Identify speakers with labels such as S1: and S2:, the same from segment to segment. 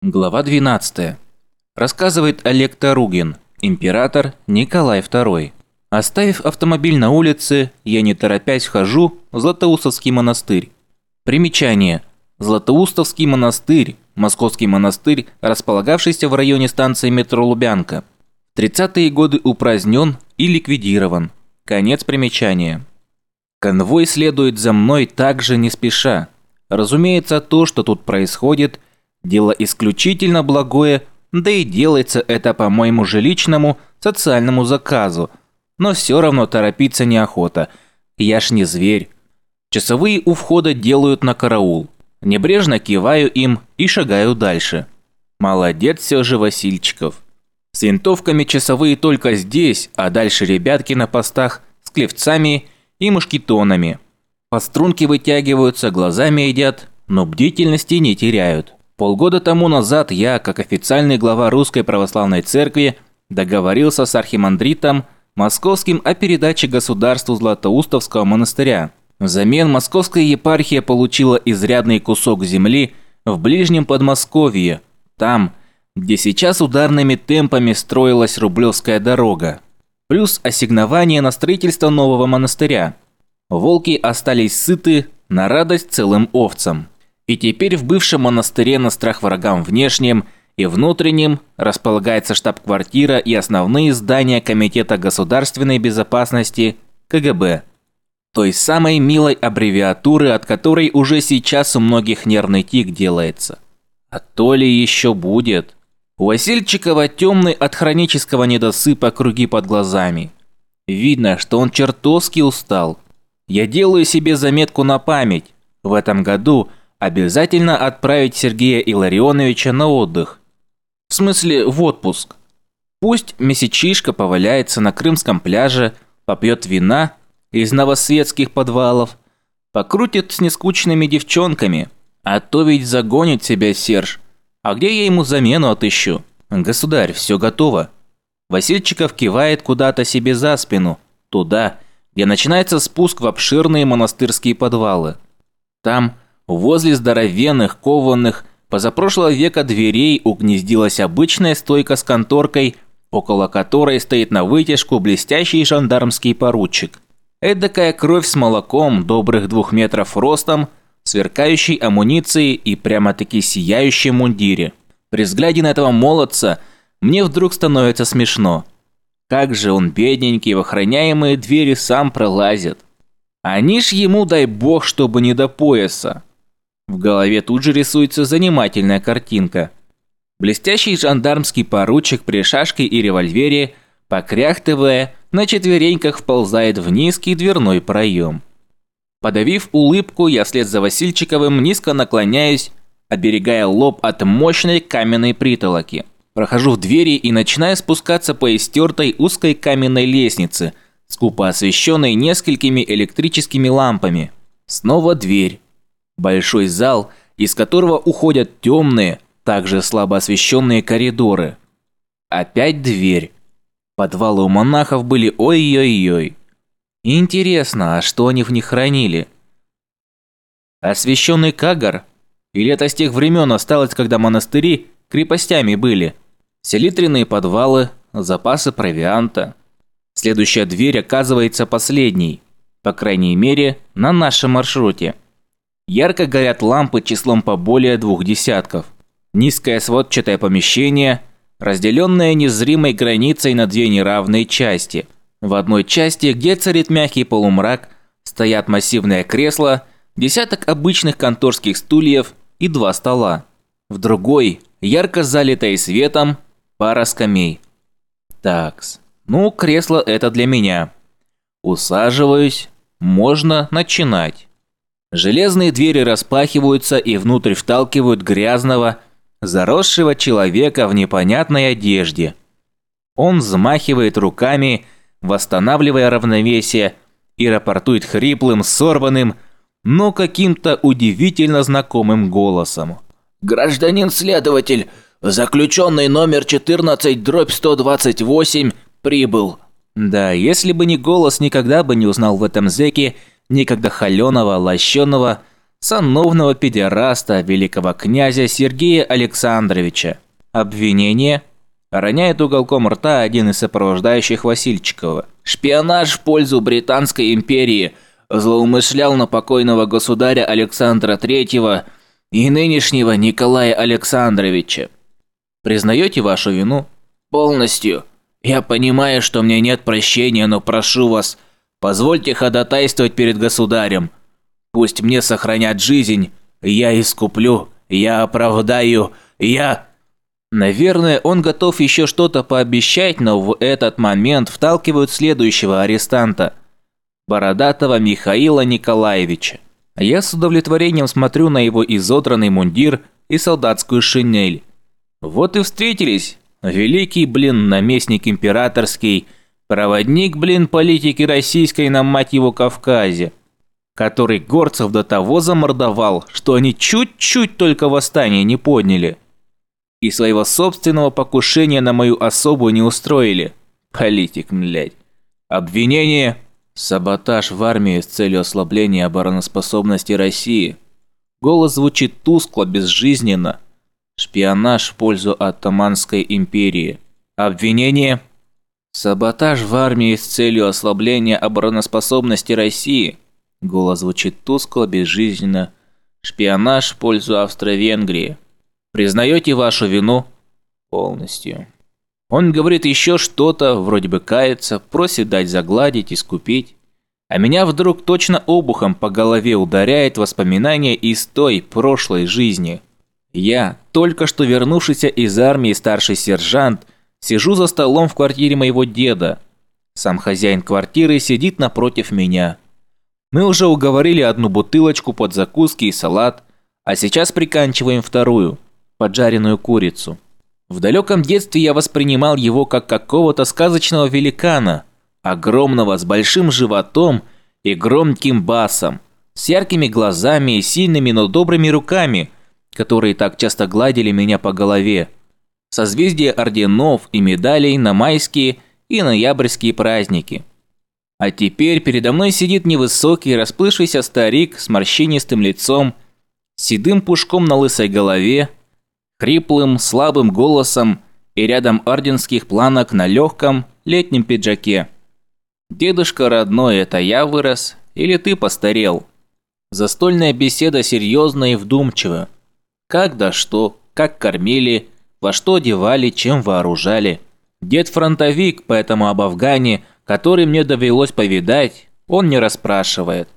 S1: Глава 12. Рассказывает Олег Таругин, император Николай II. Оставив автомобиль на улице, я не торопясь хожу в Златоустовский монастырь. Примечание. Златоустовский монастырь, московский монастырь, располагавшийся в районе станции метро Лубянка. В 30-е годы упразднен и ликвидирован. Конец примечания. Конвой следует за мной также не спеша. Разумеется, то, что тут происходит – Дело исключительно благое, да и делается это по моему же личному социальному заказу. Но все равно торопиться неохота. Я ж не зверь. Часовые у входа делают на караул. Небрежно киваю им и шагаю дальше. Молодец все же Васильчиков. С винтовками часовые только здесь, а дальше ребятки на постах с клевцами и мушкетонами. По струнке вытягиваются, глазами едят, но бдительности не теряют. Полгода тому назад я, как официальный глава Русской Православной Церкви, договорился с архимандритом Московским о передаче государству Златоустовского монастыря. Взамен Московская епархия получила изрядный кусок земли в ближнем Подмосковье, там, где сейчас ударными темпами строилась Рублевская дорога, плюс ассигнование на строительство нового монастыря. Волки остались сыты на радость целым овцам. И теперь в бывшем монастыре на страх врагам внешним и внутренним располагается штаб-квартира и основные здания Комитета государственной безопасности КГБ. Той самой милой аббревиатуры, от которой уже сейчас у многих нервный тик делается. А то ли еще будет. У Васильчикова темный от хронического недосыпа круги под глазами. Видно, что он чертовски устал. Я делаю себе заметку на память. В этом году обязательно отправить Сергея Илларионовича на отдых. В смысле, в отпуск. Пусть месячишка поваляется на крымском пляже, попьет вина из новосветских подвалов, покрутит с нескучными девчонками, а то ведь загонит себя Серж. А где я ему замену отыщу? Государь, все готово. Васильчиков кивает куда-то себе за спину, туда, где начинается спуск в обширные монастырские подвалы. Там Возле здоровенных, кованых, позапрошлого века дверей угнездилась обычная стойка с конторкой, около которой стоит на вытяжку блестящий жандармский поручик. Эдакая кровь с молоком, добрых двух метров ростом, сверкающей амуницией и прямо-таки сияющем мундире. При взгляде на этого молодца мне вдруг становится смешно. Как же он, бедненький, в охраняемые двери сам пролазит. Они ж ему, дай бог, чтобы не до пояса. В голове тут же рисуется занимательная картинка. Блестящий жандармский поручик при шашке и револьвере, покряхтывая, на четвереньках вползает в низкий дверной проем. Подавив улыбку, я вслед за Васильчиковым низко наклоняюсь, оберегая лоб от мощной каменной притолоки. Прохожу в двери и начинаю спускаться по истертой узкой каменной лестнице, скупо освещенной несколькими электрическими лампами. Снова дверь. Большой зал, из которого уходят темные, также слабо освещенные коридоры. Опять дверь. Подвалы у монахов были ой-ой-ой. Интересно, а что они в них хранили? Освященный кагар? Или это с тех времен осталось, когда монастыри крепостями были? Селитренные подвалы, запасы провианта. Следующая дверь оказывается последней. По крайней мере, на нашем маршруте. Ярко горят лампы числом по более двух десятков. Низкое сводчатое помещение, разделенное незримой границей на две неравные части. В одной части, где царит мягкий полумрак, стоят массивное кресло, десяток обычных конторских стульев и два стола. В другой, ярко залитой светом, пара скамей. Такс, ну кресло это для меня. Усаживаюсь, можно начинать. Железные двери распахиваются и внутрь вталкивают грязного, заросшего человека в непонятной одежде. Он взмахивает руками, восстанавливая равновесие, и рапортует хриплым, сорванным, но каким-то удивительно знакомым голосом.
S2: «Гражданин следователь, заключенный номер 14 дробь 128 прибыл».
S1: Да, если бы не голос, никогда бы не узнал в этом зэке некогда холеного, лощеного, сановного педераста великого князя Сергея Александровича. Обвинение роняет уголком рта один из сопровождающих Васильчикова.
S2: Шпионаж в пользу Британской империи злоумышлял на покойного государя Александра III и нынешнего Николая Александровича.
S1: Признаете вашу вину?
S2: Полностью. Я понимаю, что мне нет прощения, но прошу вас, позвольте ходатайствовать перед государем. Пусть мне сохранят жизнь, я искуплю, я оправдаю, я...
S1: Наверное, он готов еще что-то пообещать, но в этот момент вталкивают следующего арестанта. Бородатого Михаила Николаевича. Я с удовлетворением смотрю на его изодранный мундир и солдатскую шинель. Вот и встретились. Великий, блин, наместник императорский, проводник, блин, политики российской на мать его Кавказе, который горцев до того замордовал, что они чуть-чуть только восстание не подняли. И своего собственного покушения на мою особу не устроили. Политик, блядь. Обвинение – саботаж в армии с целью ослабления обороноспособности России. Голос звучит тускло, безжизненно – Шпионаж в пользу Оттоманской империи. Обвинение – саботаж в армии с целью ослабления обороноспособности России. Голос звучит тускло, безжизненно. Шпионаж в пользу Австро-Венгрии. Признаете вашу вину? Полностью. Он говорит еще что-то, вроде бы кается, просит дать загладить, искупить. А меня вдруг точно обухом по голове ударяет воспоминание из той прошлой жизни – я, только что вернувшийся из армии старший сержант, сижу за столом в квартире моего деда. Сам хозяин квартиры сидит напротив меня. Мы уже уговорили одну бутылочку под закуски и салат, а сейчас приканчиваем вторую, поджаренную курицу. В далеком детстве я воспринимал его как какого-то сказочного великана, огромного с большим животом и громким басом, с яркими глазами и сильными, но добрыми руками – которые так часто гладили меня по голове. Созвездие орденов и медалей на майские и ноябрьские праздники. А теперь передо мной сидит невысокий, расплывшийся старик с морщинистым лицом, седым пушком на лысой голове, хриплым, слабым голосом и рядом орденских планок на легком летнем пиджаке. «Дедушка родной, это я вырос или ты постарел?» Застольная беседа серьезная и вдумчивая. Как да что, как кормили, во что одевали, чем вооружали. Дед фронтовик, поэтому об Афгане, который мне довелось повидать, он не расспрашивает.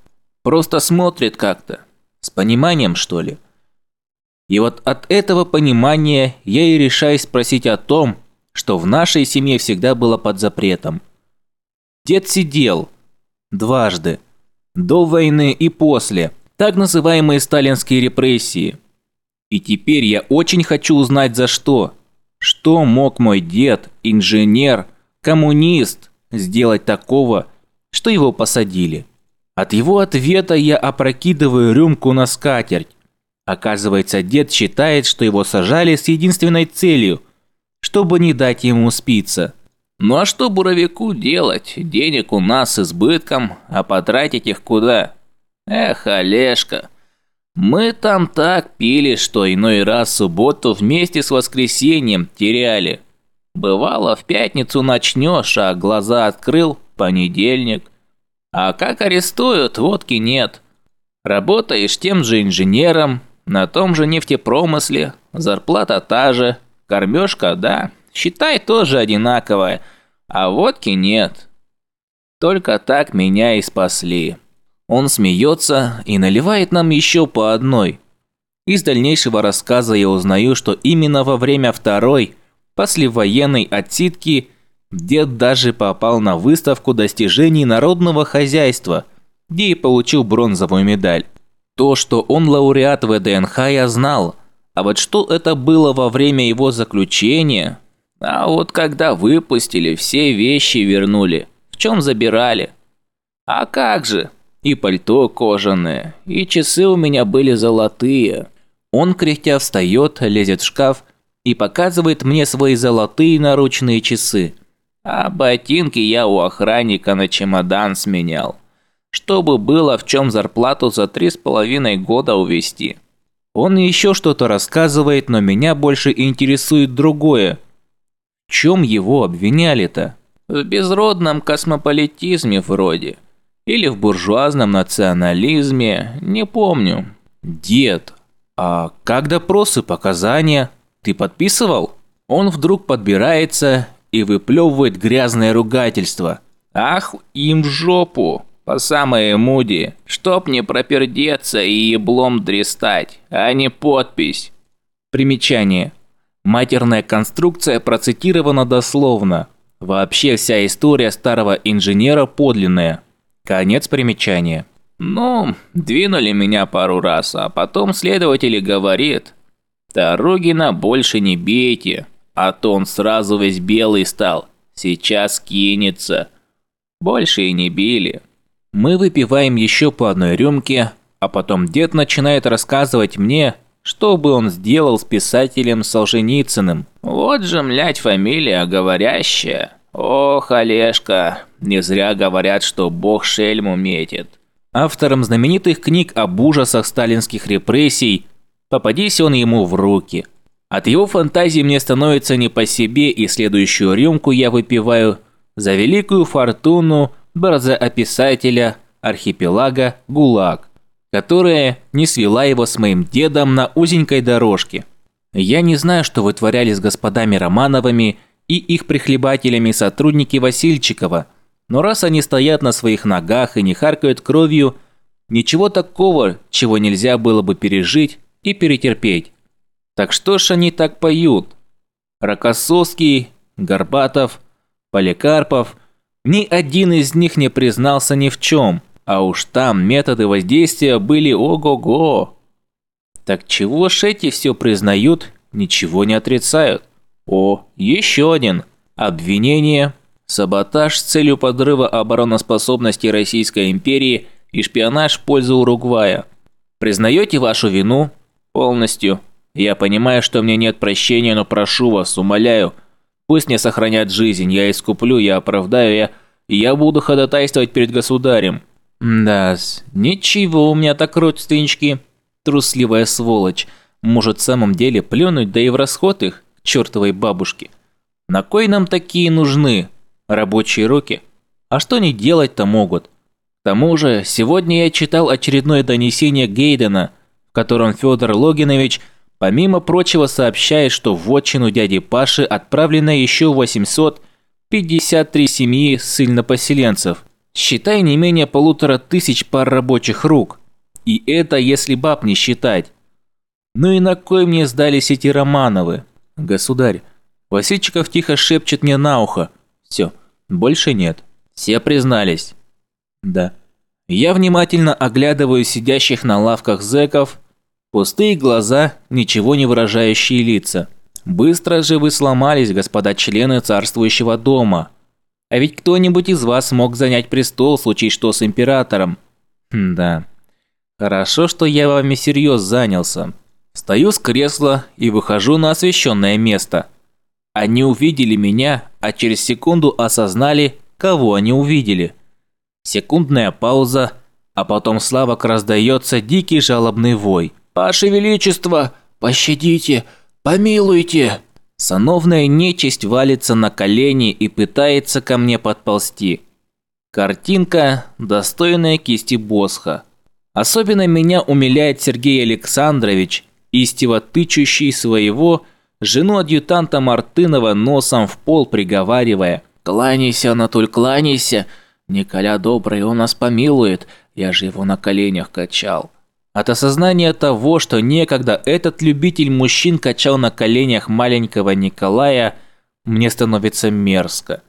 S1: Просто смотрит как-то. С пониманием, что ли? И вот от этого понимания я и решаюсь спросить о том, что в нашей семье всегда было под запретом. Дед сидел. Дважды. До войны и после. Так называемые сталинские репрессии. И теперь я очень хочу узнать за что. Что мог мой дед, инженер, коммунист, сделать такого, что его посадили? От его ответа я опрокидываю рюмку на скатерть. Оказывается, дед считает, что его сажали с единственной целью, чтобы не дать ему спиться.
S2: Ну а что буровику делать? Денег у нас с избытком, а потратить их куда? Эх, Олежка, мы там так пили, что иной раз субботу вместе с воскресеньем теряли. Бывало, в пятницу начнешь, а глаза открыл – понедельник. А как арестуют, водки нет. Работаешь тем же инженером, на том же нефтепромысле, зарплата та же, кормежка, да, считай тоже одинаковая, а водки нет. Только так меня и спасли. Он смеется и наливает нам еще по одной. Из дальнейшего рассказа я узнаю, что именно во время второй, послевоенной отсидки, дед даже попал на выставку достижений народного хозяйства, где и получил бронзовую медаль. То, что он лауреат ВДНХ, я знал, а вот что это было во время его заключения... А вот когда выпустили, все вещи вернули. В чем забирали? А как же? И пальто кожаное, и часы у меня были золотые. Он, кряхтя, встает, лезет в шкаф и показывает мне свои золотые наручные часы. А ботинки я у охранника на чемодан сменял. чтобы было в чем зарплату за три с половиной года увести.
S1: Он еще что-то рассказывает, но меня больше интересует другое. В чем его обвиняли-то?
S2: В безродном космополитизме вроде. Или в буржуазном национализме, не помню.
S1: Дед, а как допросы, показания? Ты подписывал? Он вдруг подбирается и выплевывает грязное ругательство.
S2: Ах, им в жопу! По самое муди, чтоб не пропердеться и еблом дрестать, а не подпись.
S1: Примечание. Матерная конструкция процитирована дословно. Вообще вся история старого инженера подлинная. Конец примечания.
S2: Ну, двинули меня пару раз, а потом следователь говорит, «Дорогина больше не бейте, а то он сразу весь белый стал, сейчас кинется». Больше и не били.
S1: Мы выпиваем еще по одной рюмке, а потом дед начинает рассказывать мне, что бы он сделал с писателем Солженицыным.
S2: Вот же, млять, фамилия говорящая. Ох, Олежка, не зря говорят, что бог шельму метит.
S1: Автором знаменитых книг об ужасах сталинских репрессий, попадись он ему в руки. От его фантазии мне становится не по себе, и следующую рюмку я выпиваю за великую фортуну борзоописателя архипелага ГУЛАГ, которая не свела его с моим дедом на узенькой дорожке. Я не знаю, что вытворяли с господами Романовыми и их прихлебателями сотрудники Васильчикова, но раз они стоят на своих ногах и не харкают кровью, ничего такого, чего нельзя было бы пережить и перетерпеть. Так что ж они так поют? Рокоссовский, Горбатов, Поликарпов – ни один из них не признался ни в чем, а уж там методы воздействия были ого-го. Так чего ж эти все признают, ничего не отрицают? О, еще один. Обвинение, саботаж с целью подрыва обороноспособности Российской империи и шпионаж в пользу Уругвая. Признаете вашу вину? Полностью. Я понимаю, что мне нет прощения, но прошу вас, умоляю, Пусть мне сохранят жизнь, я искуплю, я оправдаю, я... Я буду ходатайствовать перед государем. да ничего у меня так родственнички. Трусливая сволочь. Может, в самом деле плюнуть, да и в расход их, чертовой бабушке. На кой нам такие нужны? Рабочие руки? А что они делать-то могут? К тому же, сегодня я читал очередное донесение Гейдена, в котором Федор Логинович Помимо прочего сообщает, что в отчину дяди Паши отправлено еще 853 семьи ссыльнопоселенцев. Считай не менее полутора тысяч пар рабочих рук. И это если баб не считать. Ну и на кой мне сдались эти Романовы? Государь, Васильчиков тихо шепчет мне на ухо. Все, больше нет. Все признались. Да. Я внимательно оглядываю сидящих на лавках зэков, Пустые глаза, ничего не выражающие лица. Быстро же вы сломались, господа члены царствующего дома. А ведь кто-нибудь из вас мог занять престол, случись что с императором. Да. Хорошо, что я вами всерьез занялся. Стою с кресла и выхожу на освещенное место. Они увидели меня, а через секунду осознали, кого они увидели. Секундная пауза, а потом Славок раздается дикий жалобный вой. «Ваше Величество, пощадите, помилуйте!» Сановная нечисть валится на колени и пытается ко мне подползти. Картинка, достойная кисти Босха. Особенно меня умиляет Сергей Александрович, истиво тычущий своего жену-адъютанта Мартынова носом в пол, приговаривая «Кланяйся, Анатоль, кланяйся! Николя добрый, он нас помилует, я же его на коленях качал». От осознания того, что некогда этот любитель мужчин качал на коленях маленького Николая, мне становится мерзко.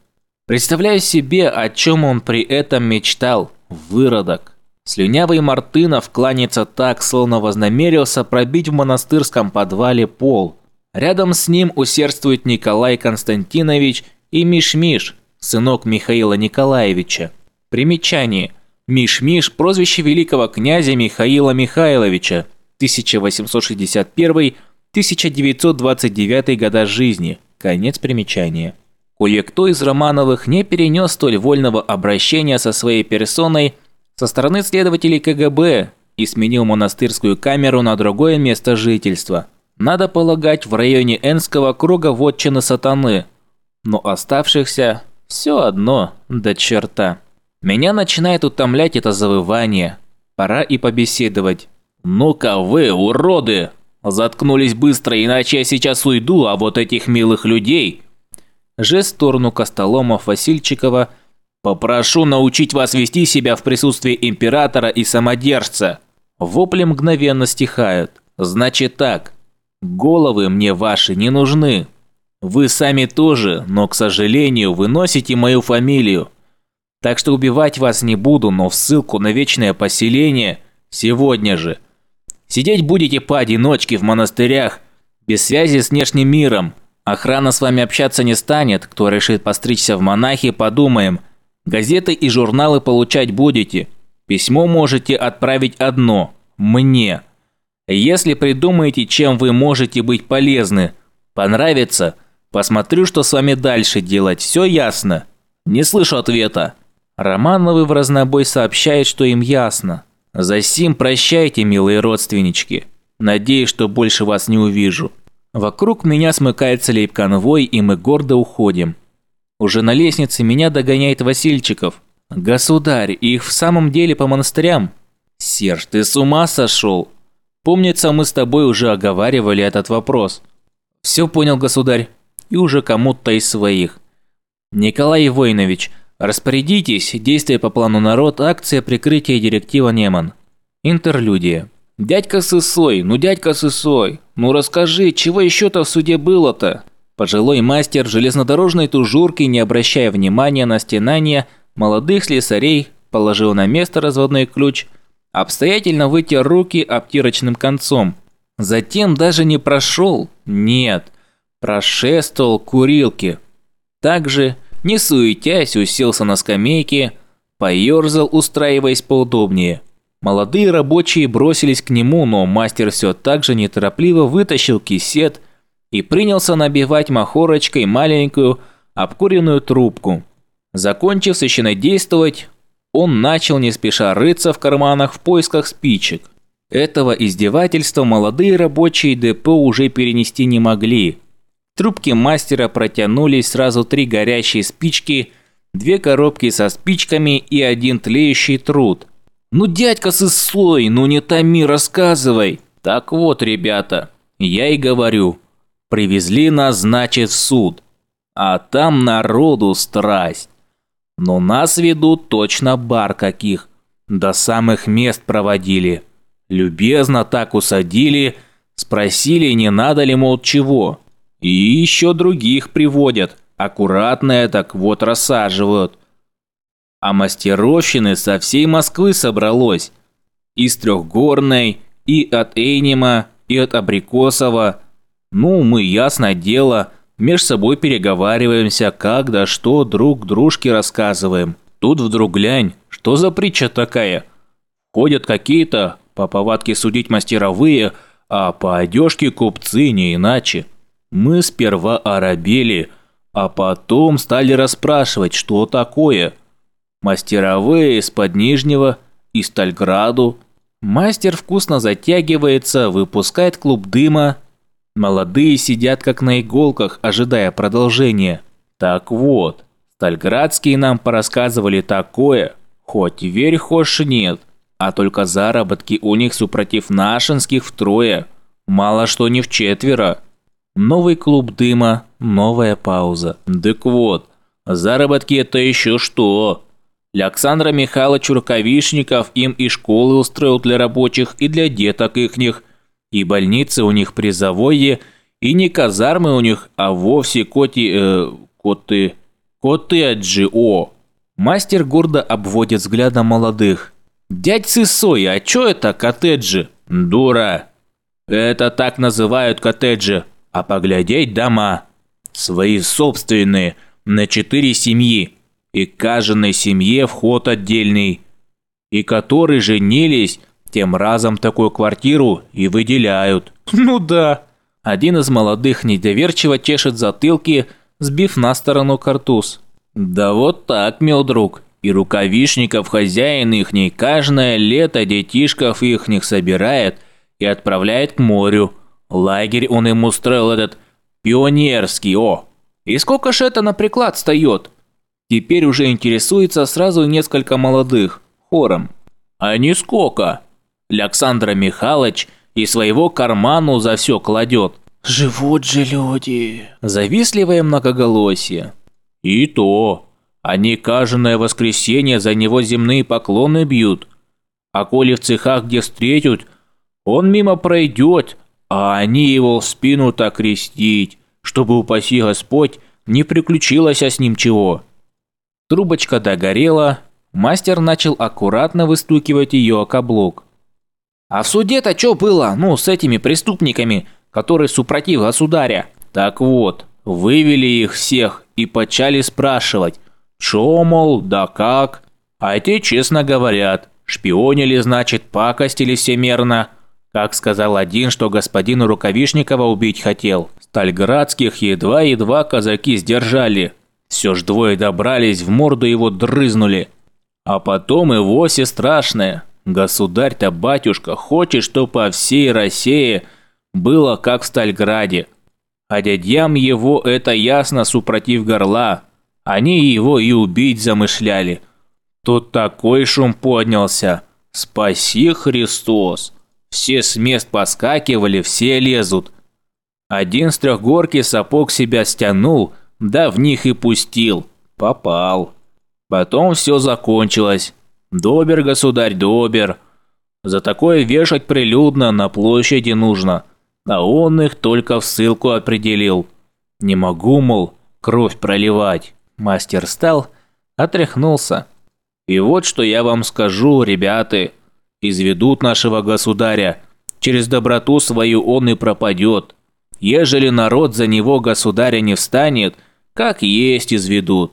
S1: Представляю себе, о чем он при этом мечтал, выродок. Слюнявый Мартынов кланяется так, словно вознамерился пробить в монастырском подвале пол. Рядом с ним усердствует Николай Константинович и Миш-Миш, сынок Михаила Николаевича. Примечание – Миш-Миш – прозвище великого князя Михаила Михайловича, 1861-1929 года жизни. Конец примечания. Кое-кто из Романовых не перенес столь вольного обращения со своей персоной, со стороны следователей КГБ и сменил монастырскую камеру на другое место жительства. Надо полагать, в районе Энского круга вотчины сатаны. Но оставшихся все одно до черта. Меня начинает утомлять это завывание. Пора и побеседовать.
S2: «Ну-ка вы, уроды! Заткнулись быстро, иначе я сейчас уйду, а вот этих милых людей...»
S1: Жест в сторону Костоломов Васильчикова «Попрошу научить вас вести себя в присутствии императора и самодержца». Вопли мгновенно стихают. «Значит так, головы мне ваши не нужны. Вы сами тоже, но, к сожалению, вы носите мою фамилию. Так что убивать вас не буду, но в ссылку на вечное поселение сегодня же. Сидеть будете поодиночке в монастырях, без связи с внешним миром. Охрана с вами общаться не станет, кто решит постричься в монахи, подумаем. Газеты и журналы получать будете. Письмо можете отправить одно – мне. Если придумаете, чем вы можете быть полезны, понравится, посмотрю, что с вами дальше делать, все ясно? Не слышу ответа. Романовы в разнобой сообщают, что им ясно. Засим прощайте, милые родственнички. Надеюсь, что больше вас не увижу. Вокруг меня смыкается лейб-конвой, и мы гордо уходим. Уже на лестнице меня догоняет Васильчиков. «Государь, их в самом деле по монастырям?» «Серж, ты с ума сошел?» «Помнится, мы с тобой уже оговаривали этот вопрос». «Все понял, государь. И уже кому-то из своих». «Николай Воинович, Распорядитесь, действия по плану народ, акция прикрытия директива Неман. Интерлюдия. «Дядька Сысой, ну дядька Сысой, ну расскажи, чего еще-то в суде было-то?» Пожилой мастер железнодорожной тужурки, не обращая внимания на стенания молодых слесарей, положил на место разводной ключ, обстоятельно вытер руки обтирочным концом. Затем даже не прошел, нет, прошествовал к курилке. Также не суетясь, уселся на скамейке, поерзал, устраиваясь поудобнее. Молодые рабочие бросились к нему, но мастер все так же неторопливо вытащил кисет и принялся набивать махорочкой маленькую обкуренную трубку. Закончив священнодействовать, он начал не спеша рыться в карманах в поисках спичек. Этого издевательства молодые рабочие депо уже перенести не могли – трубки мастера протянулись сразу три горящие спички, две коробки со спичками и один тлеющий труд. «Ну, дядька Сыслой, ну не томи, рассказывай!» «Так вот, ребята, я и говорю, привезли нас, значит, в суд, а там народу страсть. Но нас ведут точно бар каких, до самых мест проводили. Любезно так усадили, спросили, не надо ли, мол, чего. И еще других приводят, аккуратно так вот рассаживают. А мастеровщины со всей Москвы собралось. Из Трехгорной, и от Эйнима, и от Абрикосова. Ну, мы, ясно дело, меж собой переговариваемся, как да что друг дружке рассказываем. Тут вдруг глянь, что за притча такая? Ходят какие-то, по повадке судить мастеровые, а по одежке купцы не иначе. Мы сперва оробели, а потом стали расспрашивать, что такое. Мастеровые из-под Нижнего, из Стальграду. Мастер вкусно затягивается, выпускает клуб дыма. Молодые сидят как на иголках, ожидая продолжения. Так вот, Стальградские нам порассказывали такое, хоть верь, хошь нет, а только заработки у них супротив нашинских втрое, мало что не в четверо. Новый клуб дыма, новая пауза. Так вот, заработки это еще что? Александра Михайлович Рукавишников им и школы устроил для рабочих и для деток ихних, и больницы у них призовое, и не казармы у них, а вовсе коти... Э, коты... коттеджи, о! Мастер гордо обводит взглядом молодых. «Дядь Сысой, а чё это коттеджи?» «Дура! Это так называют коттеджи, а поглядеть дома. Свои собственные, на четыре семьи. И каждой семье вход отдельный. И которые женились, тем разом такую квартиру и выделяют. Ну да. Один из молодых недоверчиво чешет затылки, сбив на сторону картуз. Да вот так, мил друг.
S2: И рукавишников хозяин ихний каждое лето детишков ихних собирает и отправляет к морю. Лагерь он им устроил этот пионерский, о. И сколько ж это на приклад встает? Теперь уже интересуется сразу несколько молодых, хором. А нисколько. Александра Михайлович и своего карману за все кладет.
S1: «Живут же люди!»
S2: Завистливое многоголосие. «И то!» Они каждое воскресенье за него земные поклоны бьют. А коли в цехах где встретят, он мимо пройдет, а они его в спину так крестить, чтобы, упаси Господь, не приключилось с ним чего. Трубочка догорела, мастер начал аккуратно выстукивать ее о каблук. «А в суде-то что было, ну, с этими преступниками, которые супротив государя?» «Так вот, вывели их всех и почали спрашивать, Шо, мол, да как? А те честно говорят, шпионили, значит, пакостили всемерно. Как сказал один, что господина Рукавишникова убить хотел. Стальградских едва-едва казаки сдержали. Все ж двое добрались, в морду его дрызнули. А потом и вовсе страшное. Государь-то, батюшка, хочет, что по всей России было как в Стальграде. А дядям его это ясно супротив горла. Они его и убить замышляли. Тут такой шум поднялся. Спаси Христос. Все с мест поскакивали, все лезут. Один с трехгорки сапог себя стянул, да в них и пустил. Попал. Потом все закончилось. Добер, государь, добер. За такое вешать прилюдно на площади нужно. А он их только в ссылку определил. Не могу, мол, кровь проливать. Мастер встал, отряхнулся. «И вот что я вам скажу, ребята. Изведут нашего государя. Через доброту свою он и пропадет. Ежели народ за него государя не встанет, как есть изведут».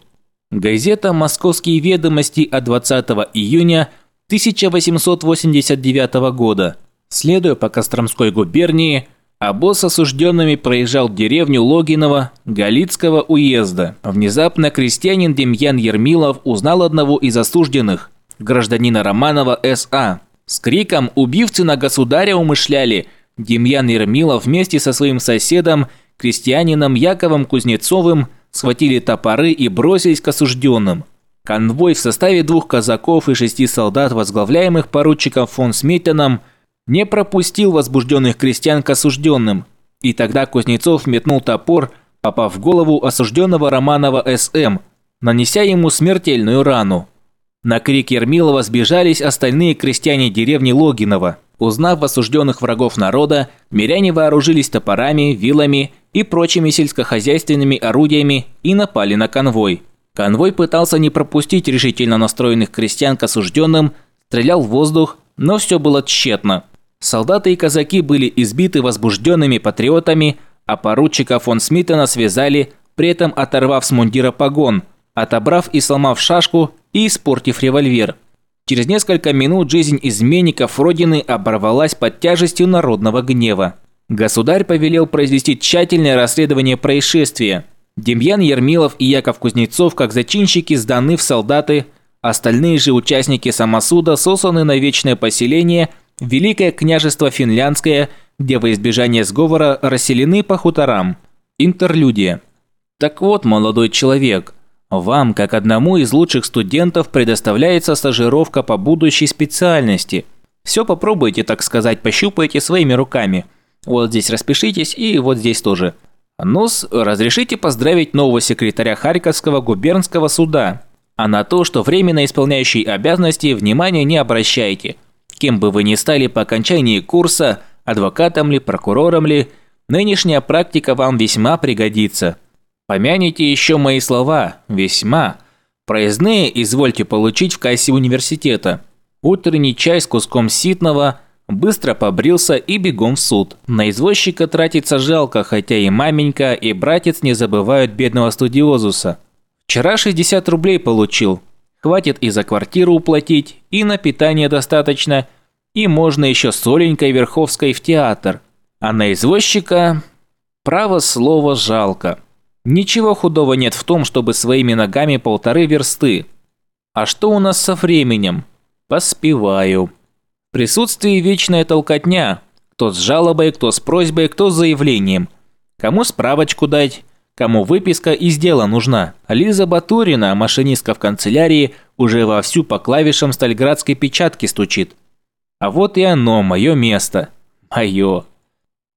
S2: Газета «Московские ведомости» от 20 июня 1889 года. Следуя по Костромской губернии, а босс осужденными проезжал деревню Логинова Галицкого уезда. Внезапно крестьянин Демьян Ермилов узнал одного из осужденных, гражданина Романова С.А. С криком «Убивцы на государя умышляли!» Демьян Ермилов вместе со своим соседом, крестьянином Яковом Кузнецовым, схватили топоры и бросились к осужденным. Конвой в составе двух казаков и шести солдат, возглавляемых поручиком фон Смиттеном, не пропустил возбужденных крестьян к осужденным, и тогда Кузнецов метнул топор, попав в голову осужденного Романова С.М., нанеся ему смертельную рану. На крик Ермилова сбежались остальные крестьяне деревни Логинова. Узнав осужденных врагов народа, миряне вооружились топорами, вилами и прочими сельскохозяйственными орудиями и напали на конвой. Конвой пытался не пропустить решительно настроенных крестьян к осужденным, стрелял в воздух, но все было тщетно. Солдаты и казаки были избиты возбужденными патриотами, а поручика фон Смитена связали, при этом оторвав с мундира погон, отобрав и сломав шашку и испортив револьвер. Через несколько минут жизнь изменников Родины оборвалась под тяжестью народного гнева. Государь повелел произвести тщательное расследование происшествия. Демьян Ермилов и Яков Кузнецов как зачинщики сданы в солдаты, остальные же участники самосуда сосланы на вечное поселение – Великое княжество Финляндское, где во избежание сговора расселены по хуторам. Интерлюдия. Так вот, молодой человек, вам, как одному из лучших студентов, предоставляется стажировка по будущей специальности. Все попробуйте, так сказать, пощупайте своими руками. Вот здесь распишитесь и вот здесь тоже. Нос, разрешите поздравить нового секретаря Харьковского губернского суда. А на то, что временно исполняющий обязанности, внимания не обращайте – Кем бы вы ни стали по окончании курса, адвокатом ли, прокурором ли, нынешняя практика вам весьма пригодится. Помяните еще мои слова «весьма». Проездные извольте получить в кассе университета. Утренний чай с куском ситного, быстро побрился и бегом в суд. На извозчика тратиться жалко, хотя и маменька, и братец не забывают бедного студиозуса. Вчера 60 рублей получил, Хватит и за квартиру уплатить, и на питание достаточно, и можно еще соленькой Верховской в театр. А на извозчика, право слово, жалко. Ничего худого нет в том, чтобы своими ногами полторы версты.
S1: А что у нас со временем? Поспеваю. В присутствии вечная толкотня. Кто с жалобой, кто с просьбой, кто с заявлением. Кому справочку дать, кому выписка из дела нужна. Лиза Батурина, машинистка в канцелярии, уже вовсю по клавишам стальградской печатки стучит. А вот и оно, мое место. Мое.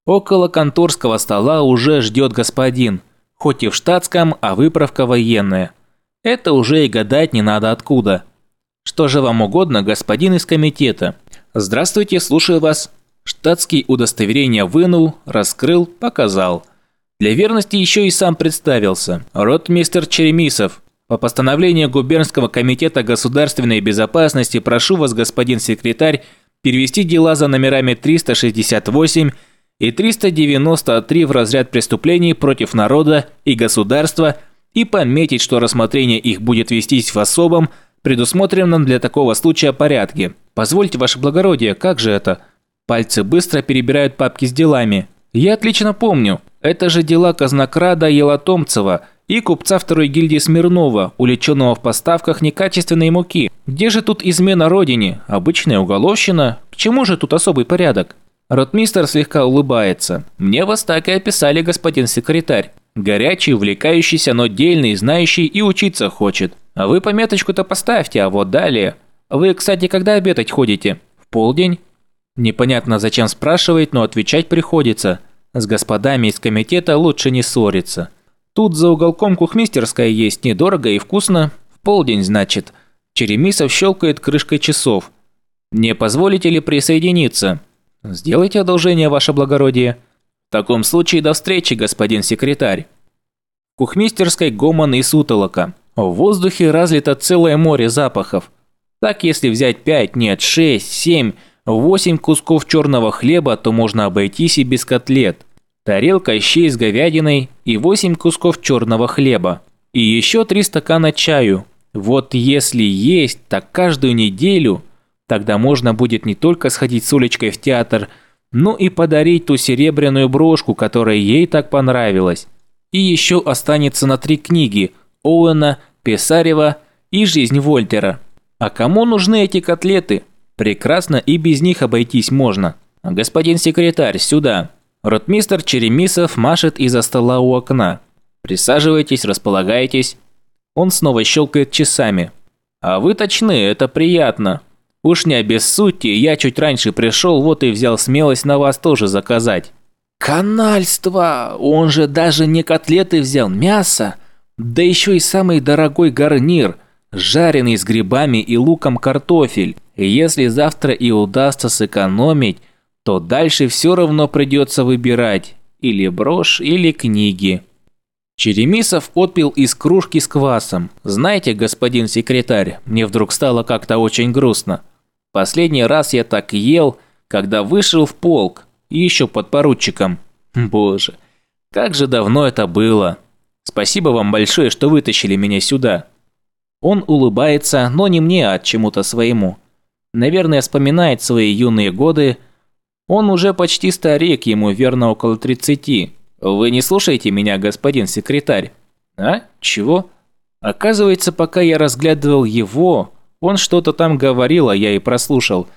S1: Около конторского стола уже ждет господин. Хоть и в штатском, а выправка военная. Это уже и гадать не надо откуда. Что же вам угодно, господин из комитета? Здравствуйте, слушаю вас. Штатский удостоверение вынул, раскрыл, показал. Для верности еще и сам представился. Ротмистер Черемисов. По постановлению Губернского комитета государственной безопасности прошу вас, господин секретарь, перевести дела за номерами 368 и 393 в разряд преступлений против народа и государства и пометить, что рассмотрение их будет вестись в особом, предусмотренном для такого случая порядке. Позвольте, ваше благородие, как же это? Пальцы быстро перебирают папки с делами. Я отлично помню. Это же дела казнокрада Елатомцева и купца второй гильдии Смирнова, уличенного в поставках некачественной муки. Где же тут измена родине? Обычная уголовщина? К чему же тут особый порядок? Ротмистер слегка улыбается. «Мне вас так и описали, господин секретарь. Горячий, увлекающийся, но дельный, знающий и учиться хочет. А вы пометочку-то поставьте, а вот далее. Вы, кстати, когда обедать ходите? В полдень?» Непонятно зачем спрашивает, но отвечать приходится. С господами из комитета лучше не ссориться. Тут за уголком кухмистерская есть, недорого и вкусно. В полдень, значит. Черемисов щелкает крышкой часов. «Не позволите ли присоединиться?» «Сделайте одолжение, ваше благородие». «В таком случае до встречи, господин секретарь». Кухмистерской гомон и сутолока. В воздухе разлито целое море запахов. Так если взять пять, нет, шесть, семь 8 кусков черного хлеба, то можно обойтись и без котлет. Тарелка щей с говядиной и 8 кусков черного хлеба. И еще 3 стакана чаю. Вот если есть, так каждую неделю, тогда можно будет не только сходить с Улечкой в театр, но и подарить ту серебряную брошку, которая ей так понравилась. И еще останется на три книги – Оуэна, Писарева и «Жизнь Вольтера». А кому нужны эти котлеты? Прекрасно и без них обойтись можно. Господин секретарь, сюда. Ротмистер Черемисов машет из-за стола у окна. Присаживайтесь, располагайтесь. Он снова щелкает часами. А вы точны, это приятно. Уж не обессудьте, я чуть раньше пришел, вот и взял смелость на вас тоже заказать. Канальство! Он же даже не котлеты взял, мясо. Да еще и самый дорогой гарнир, жареный с грибами и луком картофель. Если завтра и удастся сэкономить, то дальше все равно придется выбирать или брошь, или книги. Черемисов отпил из кружки с квасом. «Знаете, господин секретарь, мне вдруг стало как-то очень грустно. Последний раз я так ел, когда вышел в полк, еще под поручиком. Боже, как же давно это было. Спасибо вам большое, что вытащили меня сюда». Он улыбается, но не мне, а чему-то своему. Наверное, вспоминает свои юные годы. Он уже почти старик, ему верно около 30. Вы не слушаете меня, господин секретарь? А? Чего? Оказывается, пока я разглядывал его, он что-то там говорил, а я и прослушал.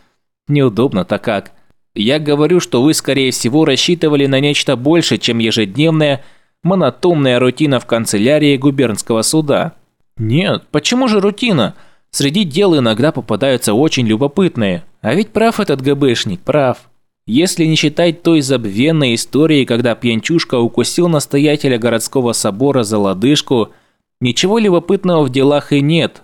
S1: Неудобно-то как. Я говорю, что вы, скорее всего, рассчитывали на нечто больше, чем ежедневная, монотонная рутина в канцелярии губернского суда. Нет, почему же рутина? Среди дел иногда попадаются очень любопытные. А ведь прав этот ГБшник, прав. Если не считать той забвенной истории, когда пьянчушка укусил настоятеля городского собора за лодыжку, ничего любопытного в делах и нет.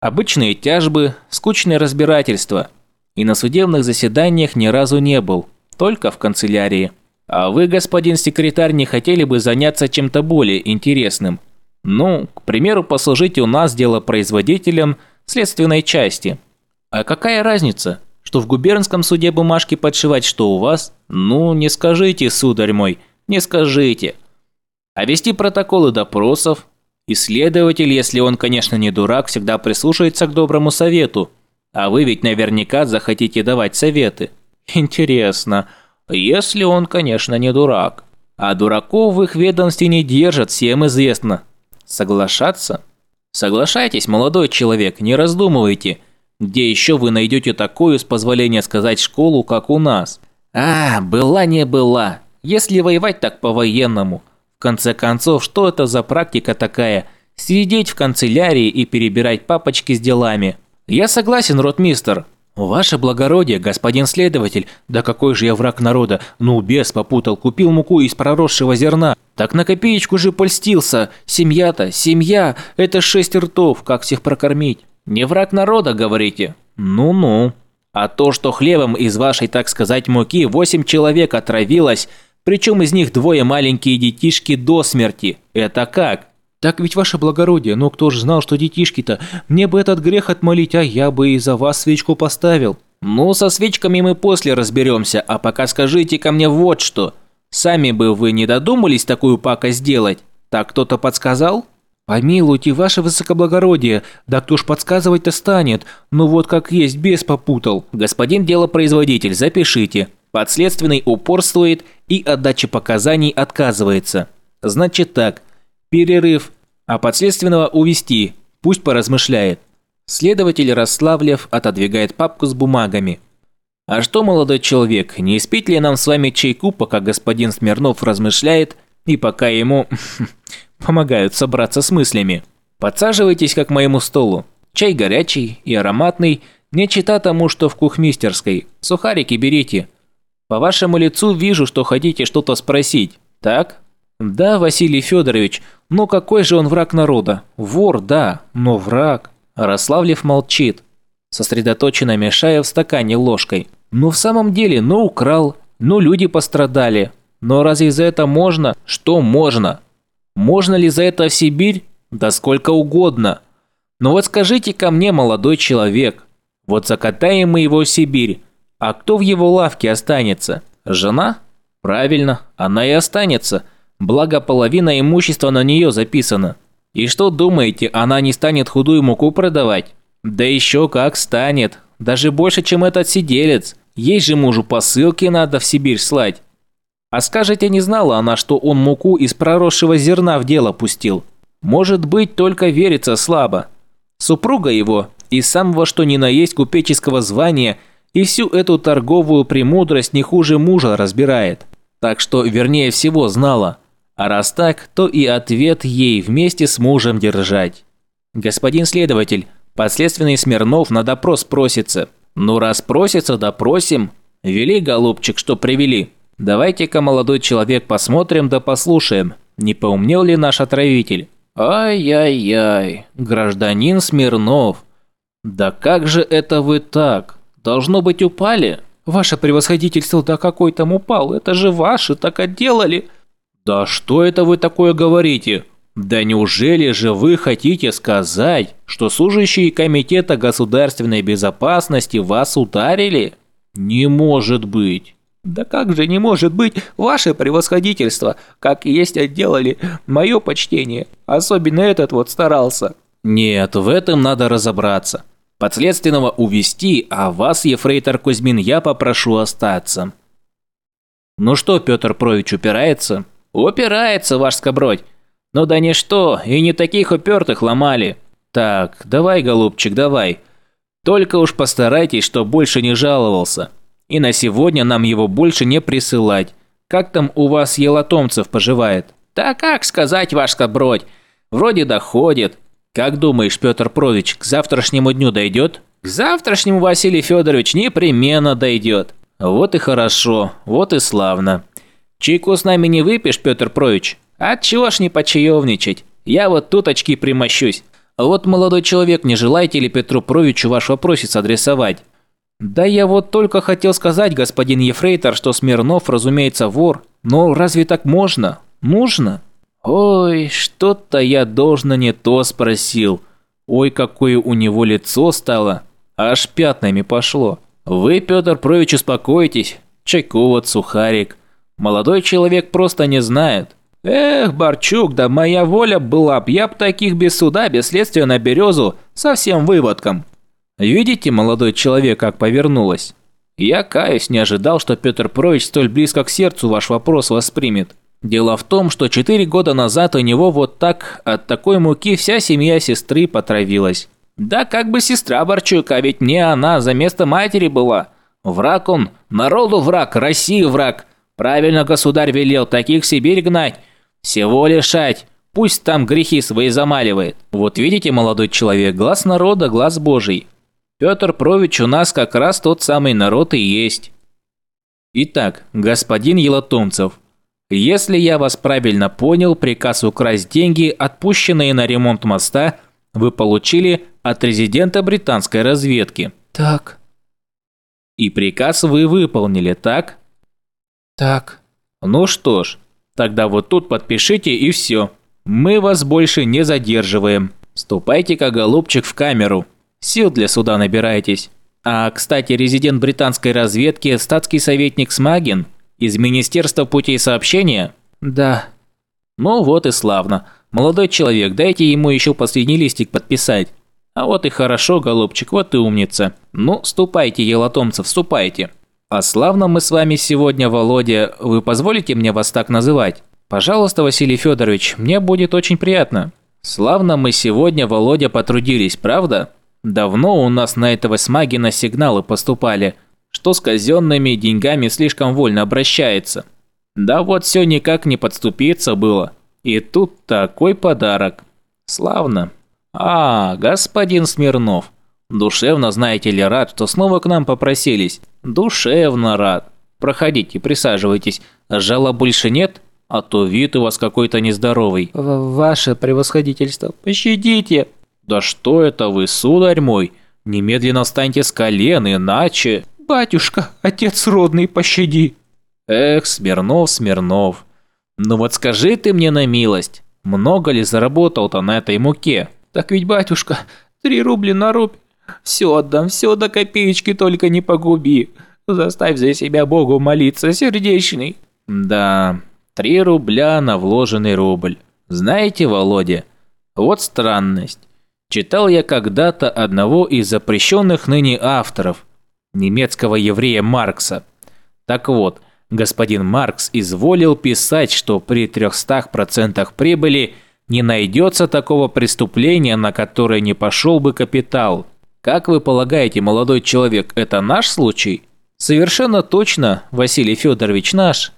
S1: Обычные тяжбы, скучное разбирательство. И на судебных заседаниях ни разу не был, только в канцелярии. А вы, господин секретарь, не хотели бы заняться чем-то более интересным – ну, к примеру, послужите у нас делопроизводителем следственной части. А какая разница, что в губернском суде бумажки подшивать, что у вас? Ну, не скажите, сударь мой, не скажите. А вести протоколы допросов? Исследователь, если он, конечно, не дурак, всегда прислушается к доброму совету. А вы ведь наверняка захотите давать советы. Интересно, если он, конечно, не дурак. А дураков в их ведомстве не держат, всем известно. Соглашаться?
S2: Соглашайтесь, молодой человек, не раздумывайте. Где еще вы найдете такую, с позволения сказать, школу, как у нас? А, была не была. Если воевать так по-военному. В конце концов, что это за практика такая? Сидеть в канцелярии и перебирать папочки с делами. Я согласен, ротмистер. «Ваше благородие, господин следователь, да какой же я враг народа, ну бес попутал, купил муку из проросшего зерна, так на копеечку же польстился, семья-то, семья, это шесть ртов, как всех прокормить?» «Не враг народа, говорите?» «Ну-ну». «А то, что хлебом из вашей, так сказать, муки восемь человек отравилось, причем из них двое маленькие детишки до смерти, это как?» «Так ведь ваше благородие, но кто ж знал, что детишки-то? Мне бы этот грех отмолить, а я бы и за вас свечку поставил». «Ну, со свечками мы после разберемся, а пока скажите ко мне вот что. Сами бы вы не додумались такую пакость сделать? Так кто-то подсказал?» «Помилуйте, ваше высокоблагородие, да кто ж подсказывать-то станет? Ну вот как есть, бес попутал». «Господин делопроизводитель, запишите. Подследственный упорствует и от дачи показаний отказывается. Значит так, Перерыв. А подследственного увести. Пусть поразмышляет. Следователь Расславлев отодвигает папку с бумагами. А что, молодой человек, не испить ли нам с вами чайку, пока господин Смирнов размышляет и пока ему помогают собраться с мыслями? Подсаживайтесь как к моему столу. Чай горячий и ароматный, не чита тому, что в кухмистерской. Сухарики берите. По вашему лицу вижу, что хотите что-то спросить. Так? Да, Василий Федорович, но какой же он враг народа? Вор, да, но враг. Рославлев молчит, сосредоточенно мешая в стакане ложкой. Ну в самом деле, ну украл, ну люди пострадали. Но разве за это можно? Что можно? Можно ли за это в Сибирь? Да сколько угодно. Но вот скажите ко мне, молодой человек, вот закатаем мы его в Сибирь, а кто в его лавке останется? Жена? Правильно, она и останется – Благо половина имущества на нее записана. И что думаете, она не станет худую муку продавать? Да еще как станет. Даже больше, чем этот сиделец. Ей же мужу посылки надо в Сибирь слать. А скажете, не знала она, что он муку из проросшего зерна в дело пустил? Может быть, только верится слабо. Супруга его из самого что ни на есть купеческого звания и всю эту торговую премудрость не хуже мужа разбирает. Так что, вернее всего, знала. А раз так, то и ответ ей вместе с мужем держать. Господин следователь, подследственный Смирнов на допрос просится. Ну раз просится, допросим. Вели, голубчик, что привели. Давайте-ка, молодой человек, посмотрим да послушаем, не поумнел ли наш отравитель. Ай-яй-яй, гражданин Смирнов. Да как же это вы так? Должно быть упали? Ваше превосходительство, да какой там упал? Это же ваши так отделали. «Да что это вы такое говорите? Да неужели же вы хотите сказать, что служащие Комитета государственной безопасности вас ударили? Не может быть!» «Да как же не может быть, ваше превосходительство, как есть отделали, мое почтение, особенно этот вот старался». «Нет, в этом надо разобраться. Подследственного увести, а вас, ефрейтор Кузьмин, я попрошу остаться». «Ну что, Петр Прович упирается?» «Упирается, ваш скобродь. Ну да ничто, и не таких упертых ломали. Так, давай, голубчик, давай. Только уж постарайтесь, что больше не жаловался. И на сегодня нам его больше не присылать. Как там у вас елотомцев поживает?» «Да как сказать, ваш скобродь? Вроде доходит. Как думаешь, Петр Прович, к завтрашнему дню дойдет?» «К завтрашнему, Василий Федорович, непременно дойдет». «Вот и хорошо, вот и славно. Чайку с нами не выпьешь, Петр Прович? Отчего ж не почаевничать? Я вот тут очки примощусь. Вот, молодой человек, не желаете ли Петру Провичу ваш вопросец адресовать? Да я вот только хотел сказать, господин Ефрейтор, что Смирнов, разумеется, вор. Но разве так можно? Нужно? Ой, что-то я должно не то спросил. Ой, какое у него лицо стало. Аж пятнами пошло. Вы, Петр Прович, успокойтесь. Чайку вот, сухарик. Молодой человек просто не знает. Эх, Барчук, да моя воля была б, я б таких без суда, без следствия на березу, совсем выводком. Видите, молодой человек, как повернулась? Я каюсь, не ожидал, что Петр Прович столь близко к сердцу ваш вопрос воспримет.
S1: Дело в том, что четыре года назад у него вот так от такой муки вся семья сестры потравилась. Да как бы сестра Борчука, ведь мне она за место матери была. Враг он, народу враг, России враг. Правильно государь велел таких Сибирь гнать. Всего лишать. Пусть там грехи свои замаливает. Вот видите, молодой человек, глаз народа, глаз божий. Петр Прович у нас как раз тот самый народ и есть. Итак, господин Елатомцев, если я вас правильно понял, приказ украсть деньги, отпущенные на ремонт моста, вы получили от резидента британской разведки.
S3: Так.
S1: И приказ вы выполнили, так?
S3: Так.
S1: Ну что ж, тогда вот тут подпишите и все. Мы вас больше не задерживаем. Ступайте-ка, голубчик, в камеру. Сил для суда набирайтесь. А, кстати, резидент британской разведки, статский советник Смагин – из Министерства путей сообщения?
S3: Да.
S1: Ну вот и славно. Молодой человек, дайте ему еще последний листик подписать. А вот и хорошо, голубчик, вот и умница. Ну, ступайте, елатомцев, ступайте. А славно мы с вами сегодня, Володя, вы позволите мне вас так называть? Пожалуйста, Василий Федорович, мне будет очень приятно. Славно мы сегодня, Володя, потрудились, правда? Давно у нас на этого Смагина сигналы поступали – что с казенными деньгами слишком вольно обращается. Да вот все никак не подступиться было. И тут такой подарок. Славно. А, господин Смирнов. Душевно, знаете ли, рад, что снова к нам попросились. Душевно рад. Проходите, присаживайтесь. Жала больше нет? А то вид у вас какой-то нездоровый.
S3: В Ваше превосходительство, пощадите.
S1: Да что это вы, сударь мой? Немедленно встаньте с колен, иначе...
S3: «Батюшка, отец родный, пощади!»
S1: «Эх, Смирнов, Смирнов, ну вот скажи ты мне на милость, много ли заработал-то на этой муке?»
S3: «Так ведь, батюшка, три рубля на рубь. Все отдам, все до копеечки только не погуби. Заставь за себя Богу молиться, сердечный».
S1: «Да, три рубля на вложенный рубль. Знаете, Володя, вот странность. Читал я когда-то одного из запрещенных ныне авторов, немецкого еврея Маркса. Так вот, господин Маркс изволил писать, что при 300% прибыли не найдется такого преступления, на которое не пошел бы капитал. Как вы полагаете, молодой человек, это наш случай? Совершенно точно, Василий Федорович наш.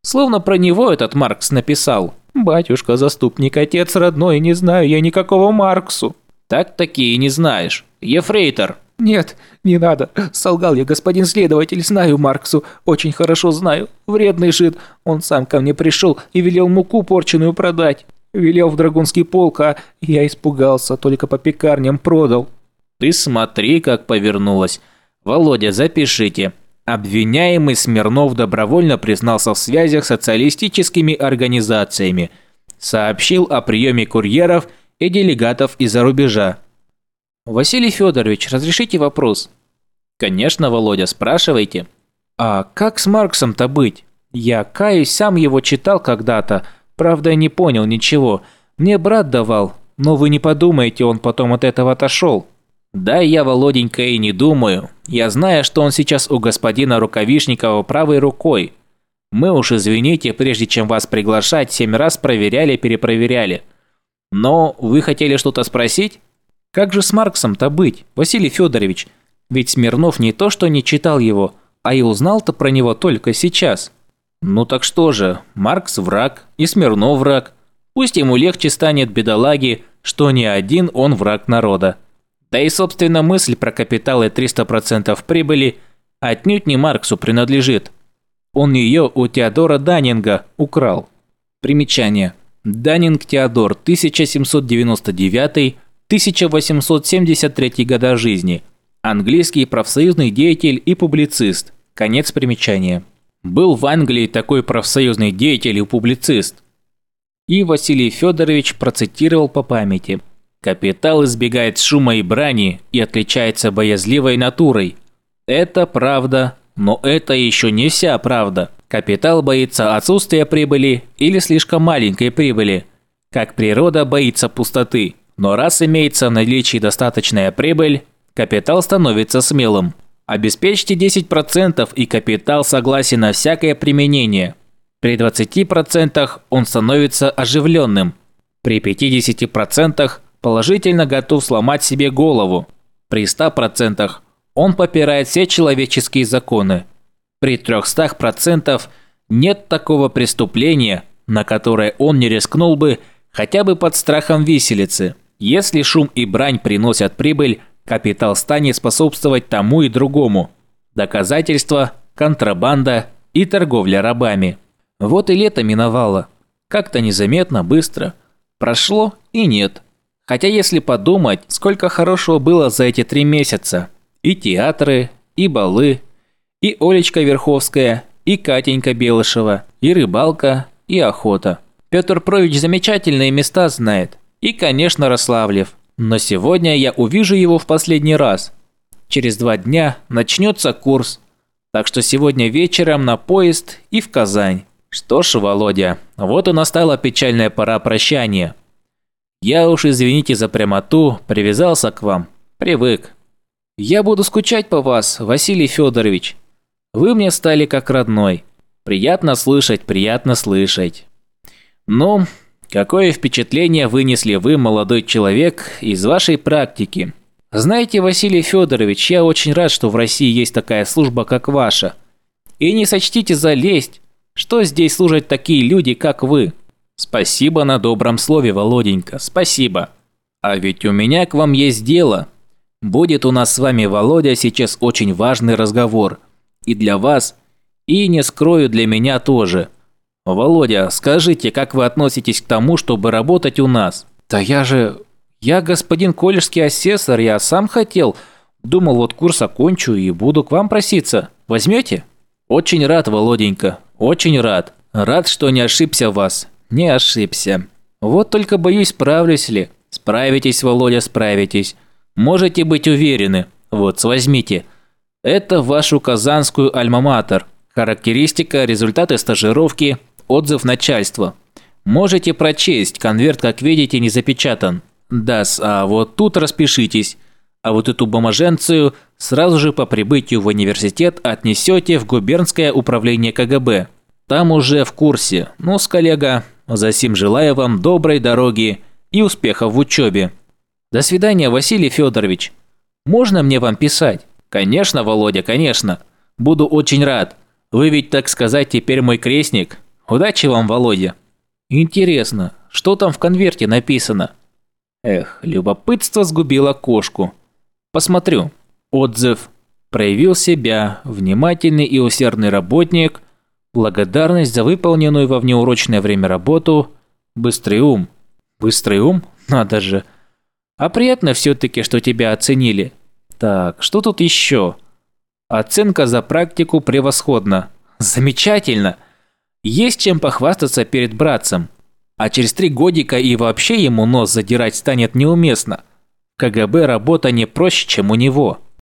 S1: Словно про него этот Маркс написал.
S3: «Батюшка, заступник, отец родной, не знаю я никакого Марксу».
S1: «Так такие не знаешь. Ефрейтор,
S3: «Нет, не надо. Солгал я, господин следователь, знаю Марксу, очень хорошо знаю. Вредный жид. Он сам ко мне пришел и велел муку порченую продать. Велел в Драгунский полк, а я испугался, только по пекарням продал».
S1: «Ты смотри, как повернулась. Володя, запишите». Обвиняемый Смирнов добровольно признался в связях с социалистическими организациями, сообщил о приеме курьеров и делегатов из-за рубежа,
S3: «Василий Федорович, разрешите вопрос?»
S1: «Конечно, Володя, спрашивайте».
S3: «А как с Марксом-то быть? Я, каюсь, сам его читал когда-то, правда, не понял ничего. Мне брат давал, но вы не подумайте, он потом от этого отошел».
S1: «Да я, Володенька, и не думаю. Я знаю, что он сейчас у господина Рукавишникова правой рукой. Мы уж, извините, прежде чем вас приглашать, семь раз проверяли-перепроверяли. Но вы хотели что-то спросить?»
S3: Как же с Марксом-то быть, Василий Федорович? Ведь Смирнов не то что не читал его, а и узнал-то про него только сейчас.
S1: Ну так что же, Маркс враг, и Смирнов враг. Пусть ему легче станет бедолаги, что не один он враг народа. Да и собственно мысль про капиталы 300% прибыли отнюдь не Марксу принадлежит. Он ее у Теодора Даннинга украл. Примечание. Даннинг Теодор, 1799 1873 года жизни. Английский профсоюзный деятель и публицист. Конец примечания. Был в Англии такой профсоюзный деятель и публицист. И Василий Федорович процитировал по памяти. «Капитал избегает шума и брани и отличается боязливой натурой. Это правда, но это еще не вся правда. Капитал боится отсутствия прибыли или слишком маленькой прибыли, как природа боится пустоты. Но раз имеется в наличии достаточная прибыль, капитал становится смелым. Обеспечьте 10% и капитал согласен на всякое применение. При 20% он становится оживленным. При 50% положительно готов сломать себе голову. При 100% он попирает все человеческие законы. При 300% нет такого преступления, на которое он не рискнул бы хотя бы под страхом виселицы. Если шум и брань приносят прибыль, капитал станет способствовать тому и другому. Доказательства, контрабанда и торговля рабами. Вот и лето миновало. Как-то незаметно, быстро. Прошло и нет. Хотя если подумать, сколько хорошего было за эти три месяца. И театры, и балы, и Олечка Верховская, и Катенька Белышева, и рыбалка, и охота. Петр Прович замечательные места знает. И, конечно, Рославлев. Но сегодня я увижу его в последний раз. Через два дня начнется курс. Так что сегодня вечером на поезд и в Казань. Что ж, Володя, вот и настала печальная пора прощания. Я уж, извините за прямоту, привязался к вам. Привык. Я буду скучать по вас, Василий Федорович. Вы мне стали как родной. Приятно слышать, приятно слышать. Ну, какое впечатление вынесли вы, молодой человек, из вашей практики? Знаете, Василий Федорович, я очень рад, что в России есть такая служба, как ваша. И не сочтите за лесть, что здесь служат такие люди, как вы. Спасибо на добром слове, Володенька, спасибо. А ведь у меня к вам есть дело. Будет у нас с вами, Володя, сейчас очень важный разговор. И для вас, и не скрою, для меня тоже. Володя, скажите, как вы относитесь к тому, чтобы работать у нас? Да я же... Я господин колледжский асессор, я сам хотел. Думал, вот курс окончу и буду к вам проситься. Возьмете? Очень рад, Володенька, очень рад. Рад, что не ошибся в вас. Не ошибся. Вот только боюсь, справлюсь ли. Справитесь, Володя, справитесь. Можете быть уверены. Вот, возьмите. Это вашу казанскую альма-матер. Характеристика, результаты стажировки, отзыв начальства. Можете прочесть, конверт, как видите, не запечатан. Дас, а вот тут распишитесь. А вот эту бумаженцию сразу же по прибытию в университет отнесете в губернское управление КГБ. Там уже в курсе. Ну, с коллега, Засим желаю вам доброй дороги и успехов в учебе. До свидания, Василий Федорович. Можно мне вам писать? Конечно, Володя, конечно. Буду очень рад. Вы ведь, так сказать, теперь мой крестник. Удачи вам, Володя. Интересно, что там в конверте написано? Эх, любопытство сгубило кошку. Посмотрю. Отзыв. Проявил себя, внимательный и усердный работник, благодарность за выполненную во внеурочное время работу, быстрый ум. Быстрый ум? Надо же. А приятно все-таки, что тебя оценили. Так, что тут еще? Оценка за практику превосходна. Замечательно. Есть чем похвастаться перед братцем. А через три годика и вообще ему нос задирать станет неуместно. КГБ работа не проще, чем у него.